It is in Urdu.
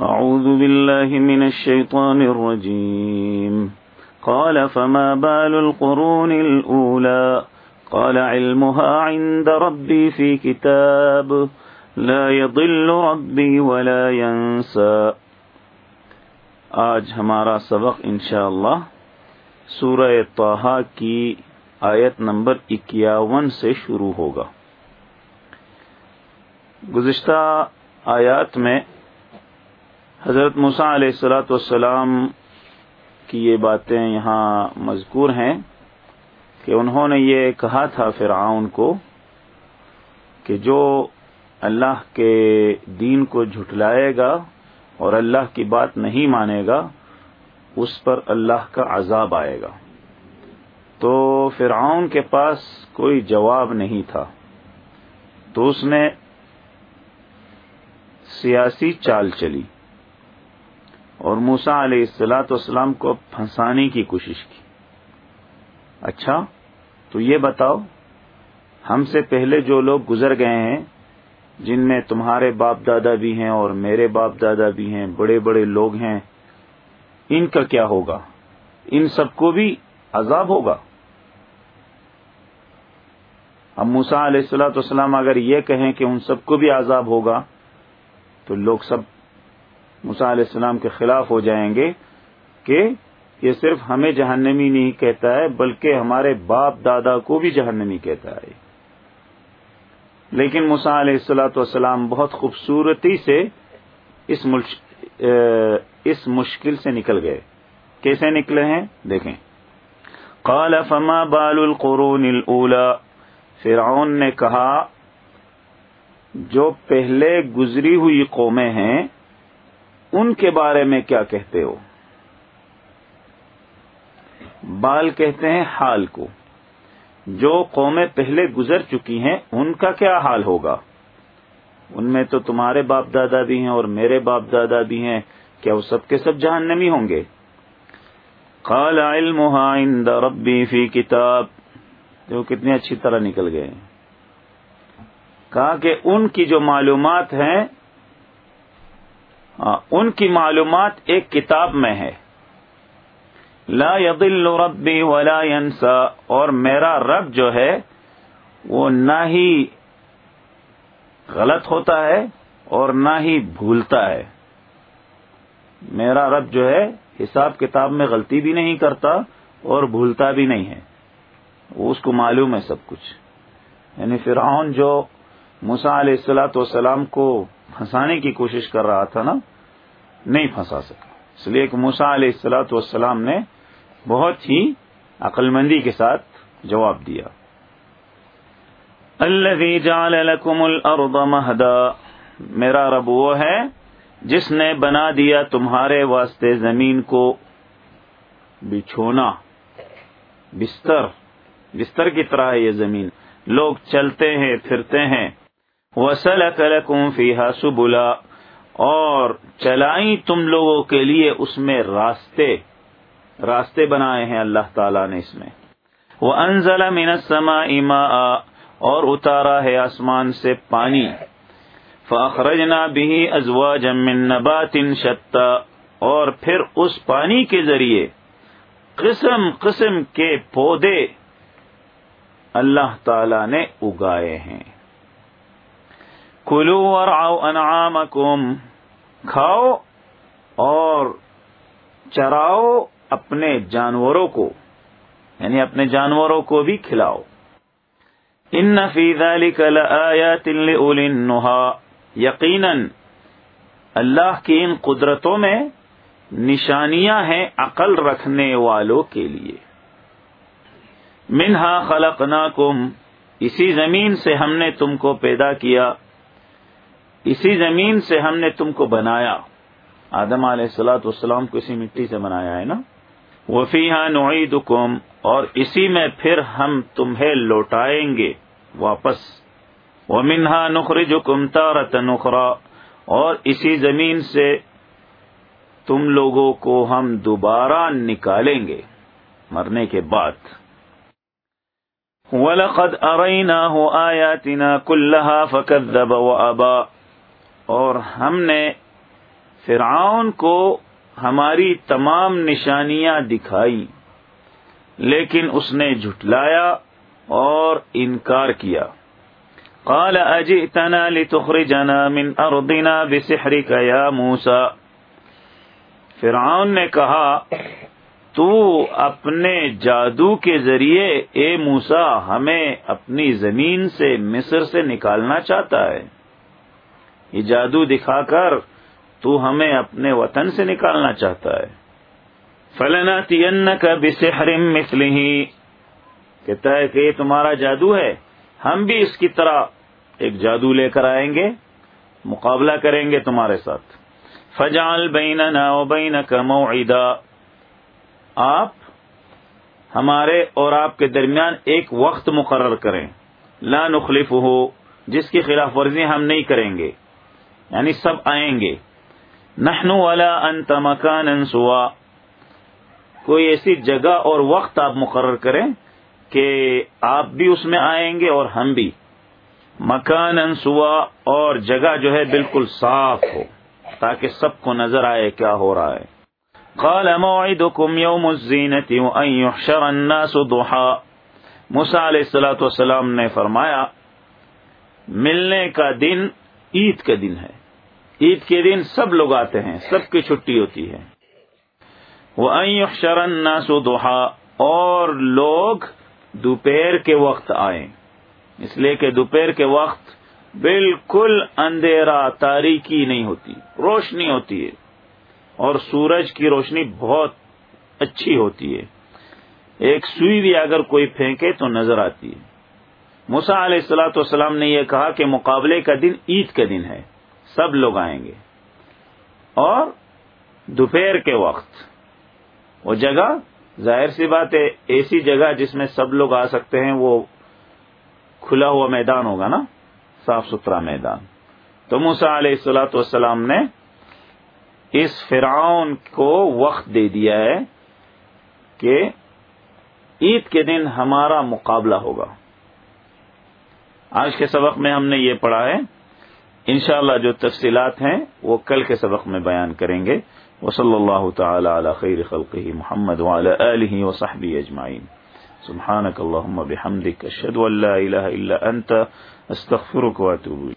أعوذ بالله من الشيطان الرجيم. قال، فما بال القرون الأولى؟ قال، علمها عند ربي في كتاب. لا يضل ربي ولا ينسى. آج ہمارا سبق انشاءاللہ سورہ طه کی آیت نمبر اکیاون سے شروع ہوگا۔ گزشتہ آیات میں حضرت مسا علیہ السلاۃ والسلام کی یہ باتیں یہاں مذکور ہیں کہ انہوں نے یہ کہا تھا فرعون کو کہ جو اللہ کے دین کو جھٹلائے گا اور اللہ کی بات نہیں مانے گا، اس پر اللہ کا عذاب آئے گا۔ تو فرعون کے پاس کوئی جواب نہیں تھا۔ تو اس نے سیاسی چال چلی۔ اور موسا علیہ السلاۃ والسلام کو پھنسانے کی کوشش کی۔ اچھا تو یہ بتاؤ، ہم سے پہلے جو لوگ گزر گئے ہیں، جن میں تمہارے باپ دادا بھی ہیں اور میرے باپ دادا بھی ہیں، بڑے بڑے لوگ ہیں، ان کا کیا ہوگا؟ ان سب کو بھی عذاب ہوگا؟ اب موسا علیہ السلاۃ والسلام اگر یہ کہیں کہ ان سب کو بھی عذاب ہوگا، تو لوگ سب مسا علیہ السلام کے خلاف ہو جائیں گے کہ یہ صرف ہمیں جہنمی نہیں کہتا ہے، بلکہ ہمارے باپ دادا کو بھی جہنمی کہتا ہے۔ لیکن مسا علیہ السلاۃ والسلام بہت خوبصورتی سے اس اس مشکل سے نکل گئے۔ کیسے نکلے ہیں؟ دیکھیں۔ قال، فما بال القرون الاولى فرعون نے کہا، جو پہلے گزری ہوئی قومیں ہیں ان کے بارے میں کیا کہتے ہو؟ بال کہتے ہیں حال کو۔ جو قومیں پہلے گزر چکی ہیں، ان کا کیا حال ہوگا؟ ان میں تو تمہارے باپ دادا بھی ہیں اور میرے باپ دادا بھی ہیں۔ کیا وہ سب کے سب جہنمی ہوں گے؟ قال علمها عند ربی فی کتاب۔ جو کتنی اچھی طرح نکل گئے۔ کہا کہ ان کی جو معلومات ہیں ان کی معلومات ایک کتاب میں ہے۔ لا يضل ربی ولا ينسى اور میرا رب جو ہے، وہ نہ ہی غلط ہوتا ہے اور نہ ہی بھولتا ہے۔ میرا رب جو ہے، حساب کتاب میں غلطی بھی نہیں کرتا اور بھولتا بھی نہیں ہے۔ وہ اس کو معلوم ہے سب کچھ۔ یعنی فرعون جو مسا علیہ السلاۃ والسلام کو پھنسانے کی کوشش کر رہا تھا نا، نہیں پھنسا سکا۔ اس لیے کہ موسا علیہ السلاۃ والسلام نے بہت ہی عقل مندی کے ساتھ جواب دیا۔ الذي جعل لكم الارض مهدا میرا رب وہ ہے جس نے بنا دیا تمہارے واسطے زمین کو بچھونا۔ بستر بستر کی طرح ہے یہ زمین۔ لوگ چلتے ہیں، پھرتے ہیں۔ وسلک لكم فيها سبلا۔ اور چلائی تم لوگوں کے لیے اس میں راستے راستے بنائے ہیں اللہ تعالی نے اس میں۔ وہ انزل من السماء ماء۔ اور اتارا ہے آسمان سے پانی۔ فاخرجنا به ازواجا من نبات شتا۔ اور پھر اس پانی کے ذریعے قسم قسم کے پودے اللہ تعالی نے اگائے ہیں۔ کلو اور آؤ انعام کھاؤ اور چراؤ اپنے جانوروں کو یعنی اپنے جانوروں کو بھی کھلاؤ۔ ان نفید علی کل آیا تل یقیناً اللہ کی ان قدرتوں میں نشانیاں ہیں عقل رکھنے والوں کے لیے۔ منہا خلق اسی زمین سے ہم نے تم کو پیدا کیا۔ اسی زمین سے ہم نے تم کو بنایا۔ آدم علیہ السلاۃ والسلام کو اسی مٹی سے بنایا ہے نا؟ وفی ہاں اور اسی میں پھر ہم تمہیں لوٹائیں گے واپس۔ وہ منہا نخری جو کمتا نخرا اور اسی زمین سے تم لوگوں کو ہم دوبارہ نکالیں گے مرنے کے بعد۔ وَلَقَدْ أَرَيْنَاهُ آيَاتِنَا كُلَّهَا فَكَذَّبَ وَأَبَى۔ اور ہم نے فرعون کو ہماری تمام نشانیاں دکھائی، لیکن اس نے جھٹلایا اور انکار کیا۔ قال، اجئتنا لتخرجنا من ارضنا بسحرك يا موسى؟ فرعون نے کہا، تو اپنے جادو کے ذریعے اے موسا ہمیں اپنی زمین سے مصر سے نکالنا چاہتا ہے۔ یہ جادو دکھا کر تو ہمیں اپنے وطن سے نکالنا چاہتا ہے۔ فلنا تین کا بسحرم مسلی کہتا ہے کہ یہ تمہارا جادو ہے۔ ہم بھی اس کی طرح ایک جادو لے کر آئیں گے، مقابلہ کریں گے تمہارے ساتھ۔ فجال بین و بین کا آپ ہمارے اور آپ کے درمیان ایک وقت مقرر کریں۔ لا نخلف ہو جس کی خلاف ورزی ہم نہیں کریں گے۔ یعنی سب آئیں گے۔ نحنو والا انت مکان سوا۔ کوئی ایسی جگہ اور وقت آپ مقرر کریں کہ آپ بھی اس میں آئیں گے اور ہم بھی۔ مکان انسوا اور جگہ جو ہے بالکل صاف ہو، تاکہ سب کو نظر آئے کیا ہو رہا ہے۔ قال موعدكم يوم الزينة وأن يحشر الناس ضحا۔ موسى علیہ السلاۃ والسلام نے فرمایا، ملنے کا دن عید کا دن ہے۔ عید کے دن سب لوگ آتے ہیں، سب کی چھٹی ہوتی ہے۔ وہ يحشر الناس ضحا اور لوگ دوپہر کے وقت آئیں۔ اس لیے کہ دوپہر کے وقت بالکل اندھیرا، تاریکی نہیں ہوتی، روشنی ہوتی ہے۔ اور سورج کی روشنی بہت اچھی ہوتی ہے۔ ایک سوئی بھی اگر کوئی پھینکے تو نظر آتی ہے۔ مسا علیہ السلاۃ والسلام نے یہ کہا کہ مقابلے کا دن عید کا دن ہے۔ سب لوگ آئیں گے۔ اور دوپہر کے وقت وہ جگہ، ظاہر سی بات ہے، ایسی جگہ جس میں سب لوگ آ سکتے ہیں، وہ کھلا ہوا میدان ہوگا نا، صاف ستھرا میدان۔ تو موسا علیہ السلاۃ والسلام نے اس فرعون کو وقت دے دیا ہے کہ عید کے دن ہمارا مقابلہ ہوگا۔ آج کے سبق میں ہم نے یہ پڑھا ہے انشاءاللہ جو تفصیلات ہیں وہ کل کے سبق میں بیان کریں گے۔ وصلی اللہ تعالی علی خیر خلقہ محمد وعلی آلہ وصحبہ اجمعین۔ سبحانك اللهم بحمدك اشهد ان لا اله الا انت استغفرك واتوب